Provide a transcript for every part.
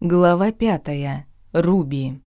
Глава пятая. Руби.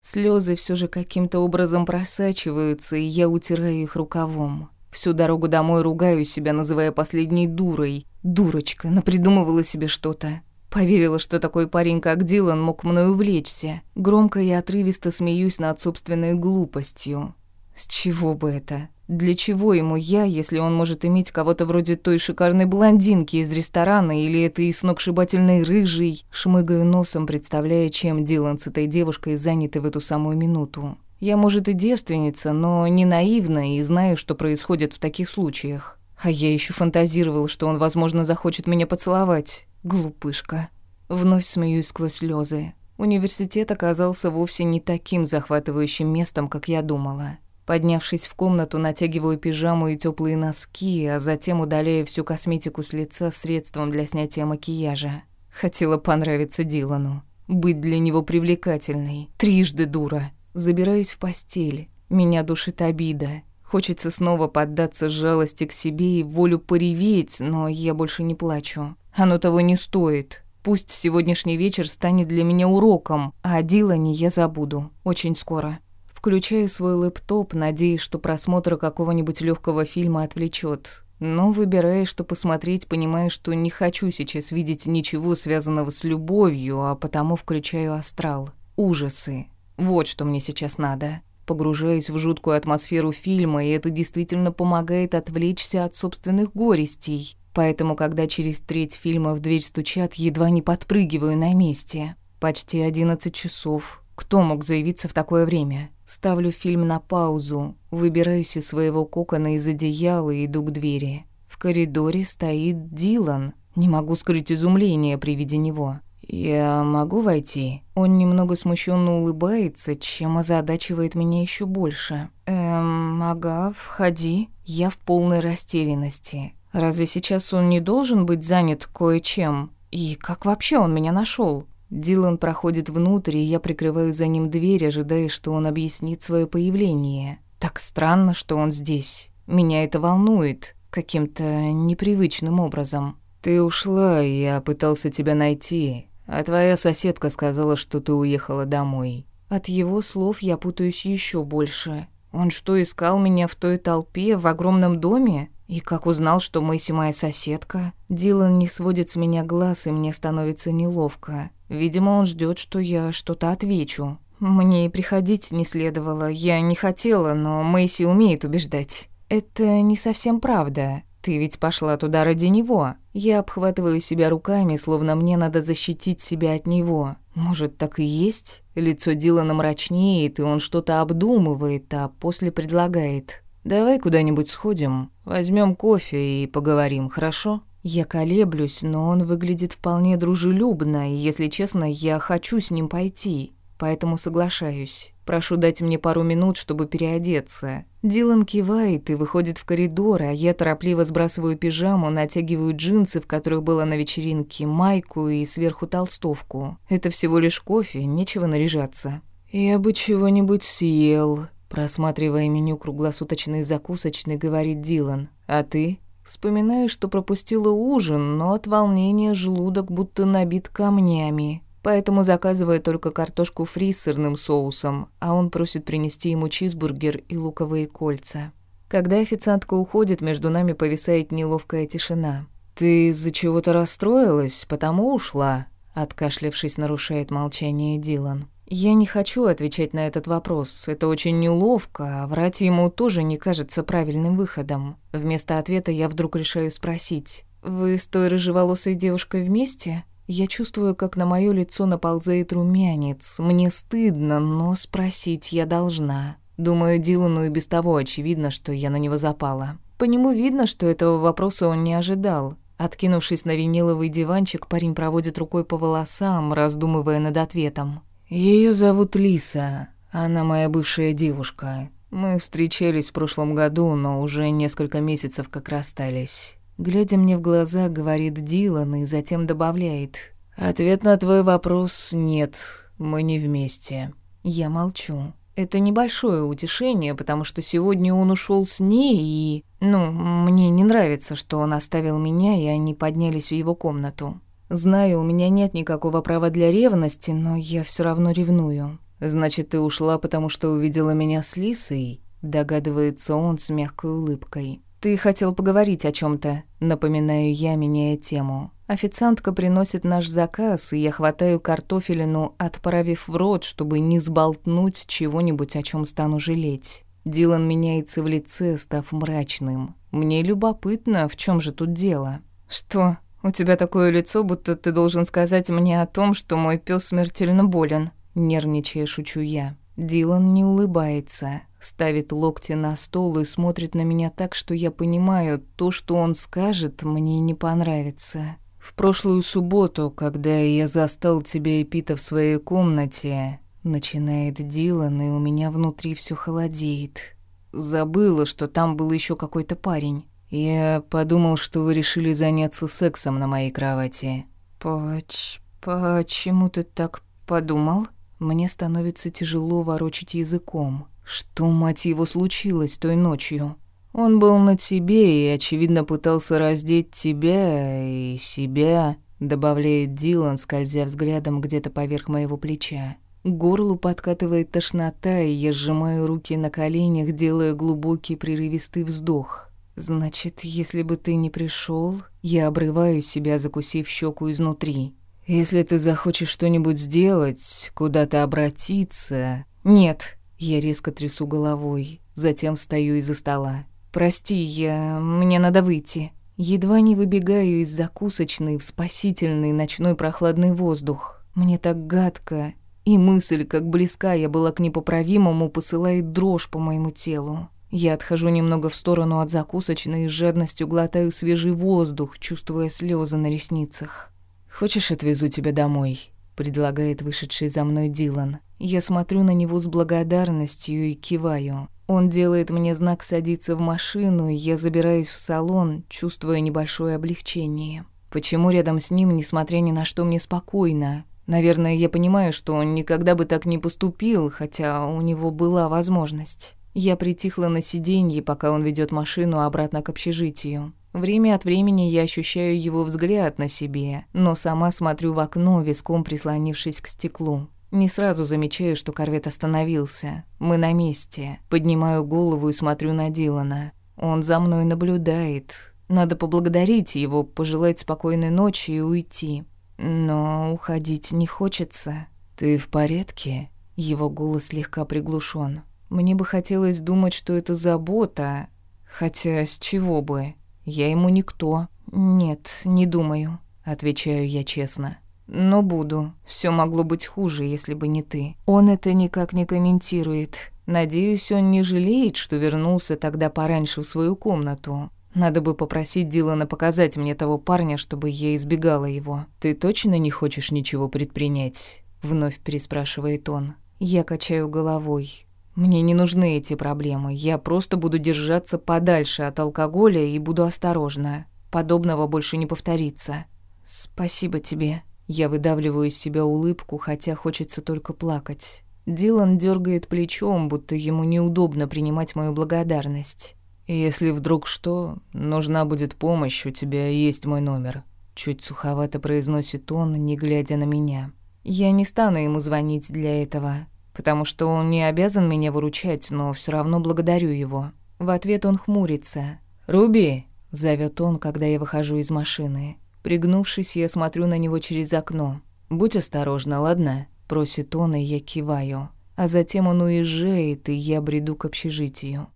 Слезы все же каким-то образом просачиваются, и я утираю их рукавом. Всю дорогу домой ругаю себя, называя последней дурой. Дурочка, напридумывала себе что-то. Поверила, что такой парень, как Дилан, мог мною увлечься. Громко и отрывисто смеюсь над собственной глупостью. С чего бы это? Для чего ему я, если он может иметь кого-то вроде той шикарной блондинки из ресторана или этой сногсшибательной рыжей? Шмыгаю носом, представляя, чем Дилан с этой девушкой заняты в эту самую минуту. Я, может, и девственница, но не наивна и знаю, что происходит в таких случаях. А я еще фантазировал, что он, возможно, захочет меня поцеловать. Глупышка. Вновь смеюсь сквозь слезы. Университет оказался вовсе не таким захватывающим местом, как я думала. Поднявшись в комнату, натягиваю пижаму и теплые носки, а затем удаляю всю косметику с лица средством для снятия макияжа. Хотела понравиться Дилану. Быть для него привлекательной. Трижды дура. Забираюсь в постель. Меня душит обида. Хочется снова поддаться жалости к себе и волю пореветь, но я больше не плачу. Оно того не стоит. Пусть сегодняшний вечер станет для меня уроком, а о Дилане я забуду. Очень скоро. Включаю свой лэптоп, надеясь, что просмотр какого-нибудь легкого фильма отвлечет. Но выбирая, что посмотреть, понимаю, что не хочу сейчас видеть ничего связанного с любовью, а потому включаю астрал. Ужасы. Вот что мне сейчас надо. Погружаюсь в жуткую атмосферу фильма, и это действительно помогает отвлечься от собственных горестей. Поэтому, когда через треть фильма в дверь стучат, едва не подпрыгиваю на месте. Почти одиннадцать часов. Кто мог заявиться в такое время? Ставлю фильм на паузу, выбираюсь из своего кокона из одеяла и иду к двери. В коридоре стоит Дилан. Не могу скрыть изумление при виде него. «Я могу войти?» Он немного смущенно улыбается, чем озадачивает меня еще больше. «Эм, ага, входи». Я в полной растерянности. Разве сейчас он не должен быть занят кое-чем? И как вообще он меня нашел? Дилан проходит внутрь, и я прикрываю за ним дверь, ожидая, что он объяснит свое появление. Так странно, что он здесь. Меня это волнует каким-то непривычным образом. Ты ушла, и я пытался тебя найти, а твоя соседка сказала, что ты уехала домой. От его слов я путаюсь еще больше. Он что, искал меня в той толпе в огромном доме? И как узнал, что Мэйси моя соседка? Дилан не сводит с меня глаз, и мне становится неловко. Видимо, он ждет, что я что-то отвечу. Мне и приходить не следовало. Я не хотела, но Мэйси умеет убеждать. Это не совсем правда. Ты ведь пошла туда ради него. Я обхватываю себя руками, словно мне надо защитить себя от него. Может, так и есть? Лицо Дилана мрачнеет, и он что-то обдумывает, а после предлагает. «Давай куда-нибудь сходим, возьмем кофе и поговорим, хорошо?» Я колеблюсь, но он выглядит вполне дружелюбно, и, если честно, я хочу с ним пойти, поэтому соглашаюсь. Прошу дать мне пару минут, чтобы переодеться. Дилан кивает и выходит в коридор, а я торопливо сбрасываю пижаму, натягиваю джинсы, в которых было на вечеринке, майку и сверху толстовку. Это всего лишь кофе, нечего наряжаться. «Я бы чего-нибудь съел», просматривая меню круглосуточной закусочной, говорит Дилан. «А ты?» Вспоминаю, что пропустила ужин, но от волнения желудок будто набит камнями. Поэтому заказываю только картошку фри с сырным соусом, а он просит принести ему чизбургер и луковые кольца. Когда официантка уходит, между нами повисает неловкая тишина. «Ты из-за чего-то расстроилась, потому ушла?» Откашлявшись, нарушает молчание Дилан. Я не хочу отвечать на этот вопрос. Это очень неловко, а врать ему тоже не кажется правильным выходом. Вместо ответа я вдруг решаю спросить. «Вы с той рыжеволосой девушкой вместе?» Я чувствую, как на моё лицо наползает румянец. Мне стыдно, но спросить я должна. Думаю, Дилану и без того очевидно, что я на него запала. По нему видно, что этого вопроса он не ожидал. Откинувшись на виниловый диванчик, парень проводит рукой по волосам, раздумывая над ответом. Ее зовут Лиса. Она моя бывшая девушка. Мы встречались в прошлом году, но уже несколько месяцев как расстались. Глядя мне в глаза, говорит Дилан и затем добавляет. «Ответ на твой вопрос – нет, мы не вместе». Я молчу. Это небольшое утешение, потому что сегодня он ушел с ней, и... Ну, мне не нравится, что он оставил меня, и они поднялись в его комнату. Знаю, у меня нет никакого права для ревности, но я все равно ревную. Значит, ты ушла, потому что увидела меня с Лисой? Догадывается он с мягкой улыбкой. Ты хотел поговорить о чем то напоминаю я, меняя тему. Официантка приносит наш заказ, и я хватаю картофелину, отправив в рот, чтобы не сболтнуть чего-нибудь, о чем стану жалеть. Дилан меняется в лице, став мрачным. Мне любопытно, в чем же тут дело. Что? У тебя такое лицо, будто ты должен сказать мне о том, что мой пес смертельно болен. Нервничая, шучу я. Дилан не улыбается, ставит локти на стол и смотрит на меня так, что я понимаю, то, что он скажет, мне не понравится. В прошлую субботу, когда я застал тебя и Пита в своей комнате, начинает Дилан, и у меня внутри все холодеет. Забыла, что там был еще какой-то парень. Я подумал, что вы решили заняться сексом на моей кровати. Поч... Почему ты так подумал? Мне становится тяжело ворочать языком. Что, мать его, случилось той ночью? Он был на тебе и, очевидно, пытался раздеть тебя и себя, добавляет Дилан, скользя взглядом где-то поверх моего плеча. К горлу подкатывает тошнота, и я сжимаю руки на коленях, делая глубокий прерывистый вздох. Значит, если бы ты не пришел, я обрываю себя, закусив щеку изнутри. Если ты захочешь что-нибудь сделать, куда-то обратиться... Нет, я резко трясу головой, затем встаю из-за стола. «Прости, я... мне надо выйти». Едва не выбегаю из закусочной в спасительный ночной прохладный воздух. Мне так гадко, и мысль, как близка я была к непоправимому, посылает дрожь по моему телу. Я отхожу немного в сторону от закусочной и с жадностью глотаю свежий воздух, чувствуя слезы на ресницах. «Хочешь, отвезу тебя домой?» — предлагает вышедший за мной Дилан. Я смотрю на него с благодарностью и киваю. Он делает мне знак садиться в машину, и я забираюсь в салон, чувствуя небольшое облегчение. Почему рядом с ним, несмотря ни на что, мне спокойно? Наверное, я понимаю, что он никогда бы так не поступил, хотя у него была возможность. Я притихла на сиденье, пока он ведет машину обратно к общежитию. Время от времени я ощущаю его взгляд на себе, но сама смотрю в окно, виском прислонившись к стеклу. Не сразу замечаю, что корвет остановился. Мы на месте. Поднимаю голову и смотрю на Дилана. Он за мной наблюдает. Надо поблагодарить его, пожелать спокойной ночи и уйти. Но уходить не хочется. «Ты в порядке?» Его голос слегка приглушен. Мне бы хотелось думать, что это забота. Хотя с чего бы? Я ему никто. Нет, не думаю, отвечаю я честно. Но буду. Все могло быть хуже, если бы не ты. Он это никак не комментирует. Надеюсь, он не жалеет, что вернулся тогда пораньше в свою комнату. Надо бы попросить Дилана показать мне того парня, чтобы я избегала его. Ты точно не хочешь ничего предпринять? Вновь переспрашивает он. Я качаю головой. Мне не нужны эти проблемы. Я просто буду держаться подальше от алкоголя и буду осторожна. Подобного больше не повторится. Спасибо тебе. Я выдавливаю из себя улыбку, хотя хочется только плакать. Дилан дергает плечом, будто ему неудобно принимать мою благодарность. «Если вдруг что, нужна будет помощь, у тебя есть мой номер», — чуть суховато произносит он, не глядя на меня. «Я не стану ему звонить для этого, потому что он не обязан меня выручать, но все равно благодарю его». В ответ он хмурится. «Руби!» — зовет он, когда я выхожу из машины. Пригнувшись, я смотрю на него через окно. «Будь осторожна, ладно?» – просит он, и я киваю. А затем он уезжает, и я бреду к общежитию.